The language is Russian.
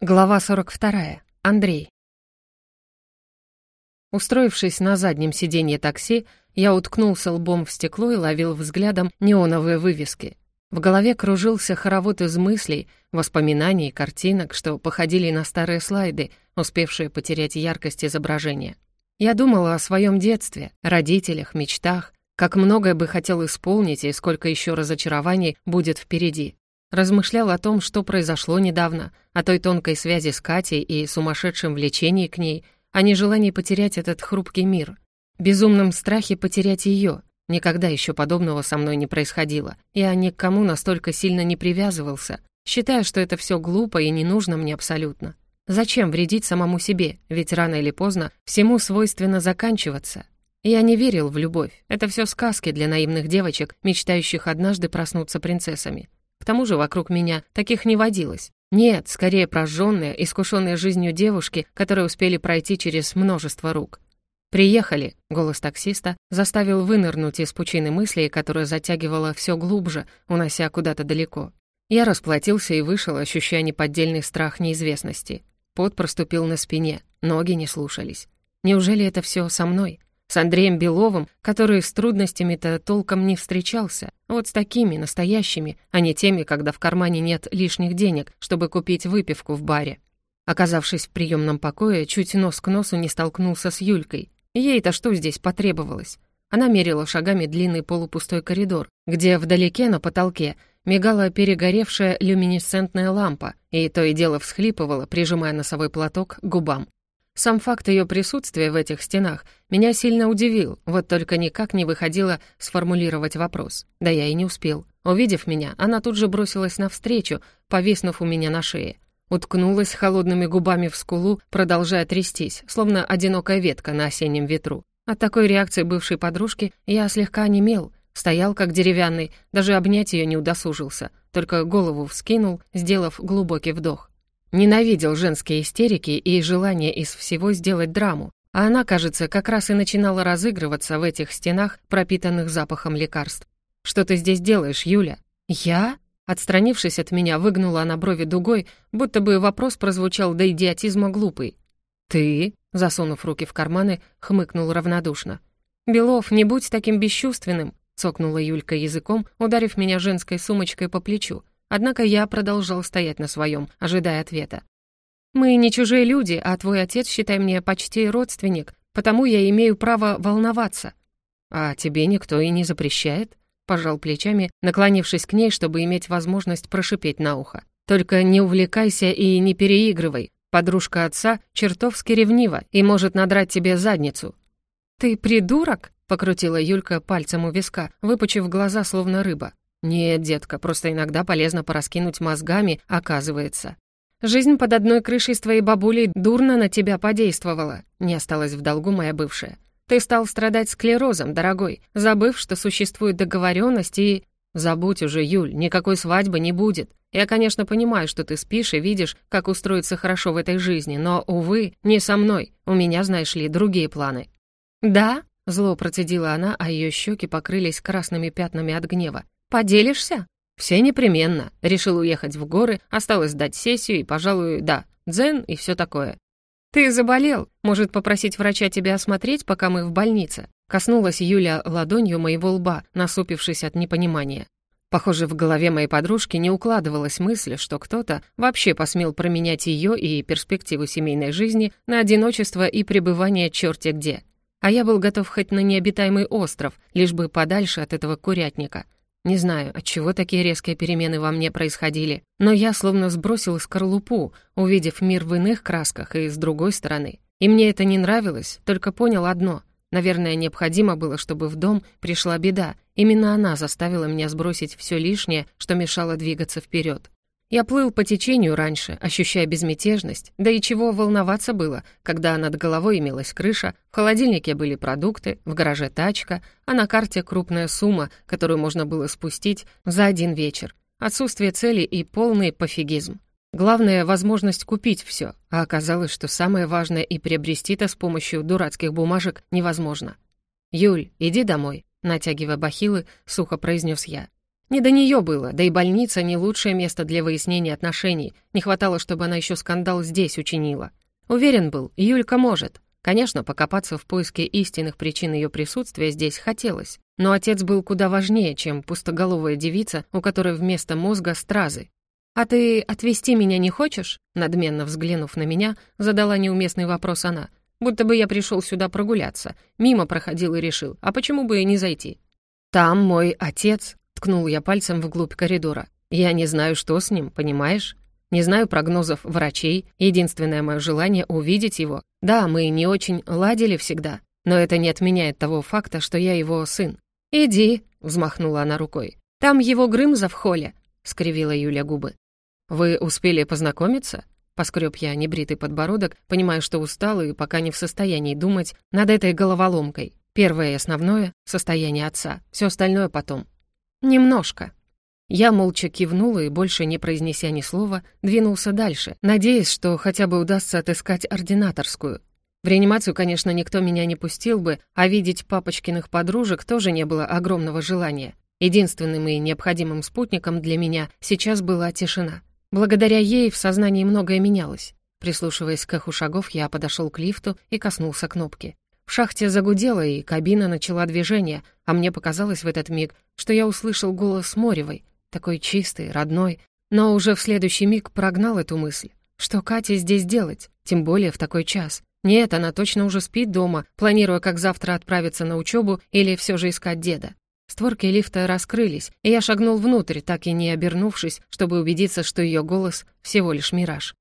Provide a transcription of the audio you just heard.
Глава 42. Андрей. Устроившись на заднем сиденье такси, я уткнулся лбом в стекло и ловил взглядом неоновые вывески. В голове кружился хоровод из мыслей, воспоминаний картинок, что походили на старые слайды, успевшие потерять яркость изображения. Я думала о своем детстве, родителях, мечтах, как многое бы хотел исполнить и сколько еще разочарований будет впереди. Размышлял о том, что произошло недавно, о той тонкой связи с Катей и сумасшедшем влечении к ней, о нежелании потерять этот хрупкий мир, безумном страхе потерять ее. Никогда еще подобного со мной не происходило. Я ни к кому настолько сильно не привязывался, считая, что это все глупо и не нужно мне абсолютно. Зачем вредить самому себе, ведь рано или поздно всему свойственно заканчиваться. Я не верил в любовь. Это все сказки для наивных девочек, мечтающих однажды проснуться принцессами. Тому же вокруг меня таких не водилось. Нет, скорее прожженные, искушенные жизнью девушки, которые успели пройти через множество рук. «Приехали», — голос таксиста заставил вынырнуть из пучины мыслей, которая затягивала все глубже, унося куда-то далеко. Я расплатился и вышел, ощущая неподдельный страх неизвестности. Пот проступил на спине, ноги не слушались. Неужели это все со мной? Андреем Беловым, который с трудностями-то толком не встречался. Вот с такими, настоящими, а не теми, когда в кармане нет лишних денег, чтобы купить выпивку в баре. Оказавшись в приемном покое, чуть нос к носу не столкнулся с Юлькой. Ей-то что здесь потребовалось? Она мерила шагами длинный полупустой коридор, где вдалеке на потолке мигала перегоревшая люминесцентная лампа, и то и дело всхлипывала, прижимая носовой платок к губам. Сам факт ее присутствия в этих стенах меня сильно удивил, вот только никак не выходило сформулировать вопрос. Да я и не успел. Увидев меня, она тут же бросилась навстречу, повиснув у меня на шее. Уткнулась холодными губами в скулу, продолжая трястись, словно одинокая ветка на осеннем ветру. От такой реакции бывшей подружки я слегка онемел, стоял как деревянный, даже обнять ее не удосужился, только голову вскинул, сделав глубокий вдох. Ненавидел женские истерики и желание из всего сделать драму, а она, кажется, как раз и начинала разыгрываться в этих стенах, пропитанных запахом лекарств. «Что ты здесь делаешь, Юля?» «Я?» Отстранившись от меня, выгнула она брови дугой, будто бы вопрос прозвучал до идиотизма глупый. «Ты?» — засунув руки в карманы, хмыкнул равнодушно. «Белов, не будь таким бесчувственным!» — цокнула Юлька языком, ударив меня женской сумочкой по плечу. Однако я продолжал стоять на своем, ожидая ответа. «Мы не чужие люди, а твой отец, считай мне, почти родственник, потому я имею право волноваться». «А тебе никто и не запрещает?» пожал плечами, наклонившись к ней, чтобы иметь возможность прошипеть на ухо. «Только не увлекайся и не переигрывай. Подружка отца чертовски ревнива и может надрать тебе задницу». «Ты придурок?» — покрутила Юлька пальцем у виска, выпучив глаза, словно рыба. «Нет, детка, просто иногда полезно пораскинуть мозгами, оказывается. Жизнь под одной крышей с твоей бабулей дурно на тебя подействовала», не осталась в долгу моя бывшая. «Ты стал страдать склерозом, дорогой, забыв, что существует договоренность и...» «Забудь уже, Юль, никакой свадьбы не будет. Я, конечно, понимаю, что ты спишь и видишь, как устроиться хорошо в этой жизни, но, увы, не со мной. У меня, знаешь ли, другие планы». «Да?» — зло процедила она, а ее щеки покрылись красными пятнами от гнева. Поделишься?» «Все непременно. Решил уехать в горы, осталось сдать сессию и, пожалуй, да, дзен и все такое». «Ты заболел. Может, попросить врача тебя осмотреть, пока мы в больнице?» Коснулась Юля ладонью моего лба, насупившись от непонимания. Похоже, в голове моей подружки не укладывалась мысль, что кто-то вообще посмел променять ее и перспективу семейной жизни на одиночество и пребывание черти где. А я был готов хоть на необитаемый остров, лишь бы подальше от этого курятника — не знаю, от чего такие резкие перемены во мне происходили, но я словно сбросил скорлупу, увидев мир в иных красках и с другой стороны. И мне это не нравилось, только понял одно. Наверное, необходимо было, чтобы в дом пришла беда. Именно она заставила меня сбросить все лишнее, что мешало двигаться вперед. Я плыл по течению раньше, ощущая безмятежность, да и чего волноваться было, когда над головой имелась крыша, в холодильнике были продукты, в гараже тачка, а на карте крупная сумма, которую можно было спустить за один вечер. Отсутствие цели и полный пофигизм. Главное — возможность купить все, а оказалось, что самое важное и приобрести-то с помощью дурацких бумажек невозможно. «Юль, иди домой», — натягивая бахилы, сухо произнес я. Не до нее было, да и больница не лучшее место для выяснения отношений. Не хватало, чтобы она еще скандал здесь учинила. Уверен был, Юлька может. Конечно, покопаться в поиске истинных причин ее присутствия здесь хотелось. Но отец был куда важнее, чем пустоголовая девица, у которой вместо мозга стразы. «А ты отвезти меня не хочешь?» Надменно взглянув на меня, задала неуместный вопрос она. Будто бы я пришел сюда прогуляться. Мимо проходил и решил, а почему бы и не зайти? «Там мой отец», — ткнул я пальцем вглубь коридора. «Я не знаю, что с ним, понимаешь? Не знаю прогнозов врачей. Единственное мое желание — увидеть его. Да, мы не очень ладили всегда, но это не отменяет того факта, что я его сын. «Иди», — взмахнула она рукой. «Там его Грымза в холле», — скривила Юля губы. «Вы успели познакомиться?» Поскреб я небритый подбородок, понимая, что устал и пока не в состоянии думать над этой головоломкой. Первое и основное — состояние отца, все остальное потом. «Немножко». Я молча кивнула и, больше не произнеся ни слова, двинулся дальше, надеясь, что хотя бы удастся отыскать ординаторскую. В реанимацию, конечно, никто меня не пустил бы, а видеть папочкиных подружек тоже не было огромного желания. Единственным и необходимым спутником для меня сейчас была тишина. Благодаря ей в сознании многое менялось. Прислушиваясь к эху шагов, я подошел к лифту и коснулся кнопки. В шахте загудело, и кабина начала движение, а мне показалось в этот миг, что я услышал голос Моревой, такой чистый, родной, но уже в следующий миг прогнал эту мысль. Что Кате здесь делать, тем более в такой час? Нет, она точно уже спит дома, планируя, как завтра отправиться на учебу или все же искать деда. Створки лифта раскрылись, и я шагнул внутрь, так и не обернувшись, чтобы убедиться, что ее голос всего лишь мираж.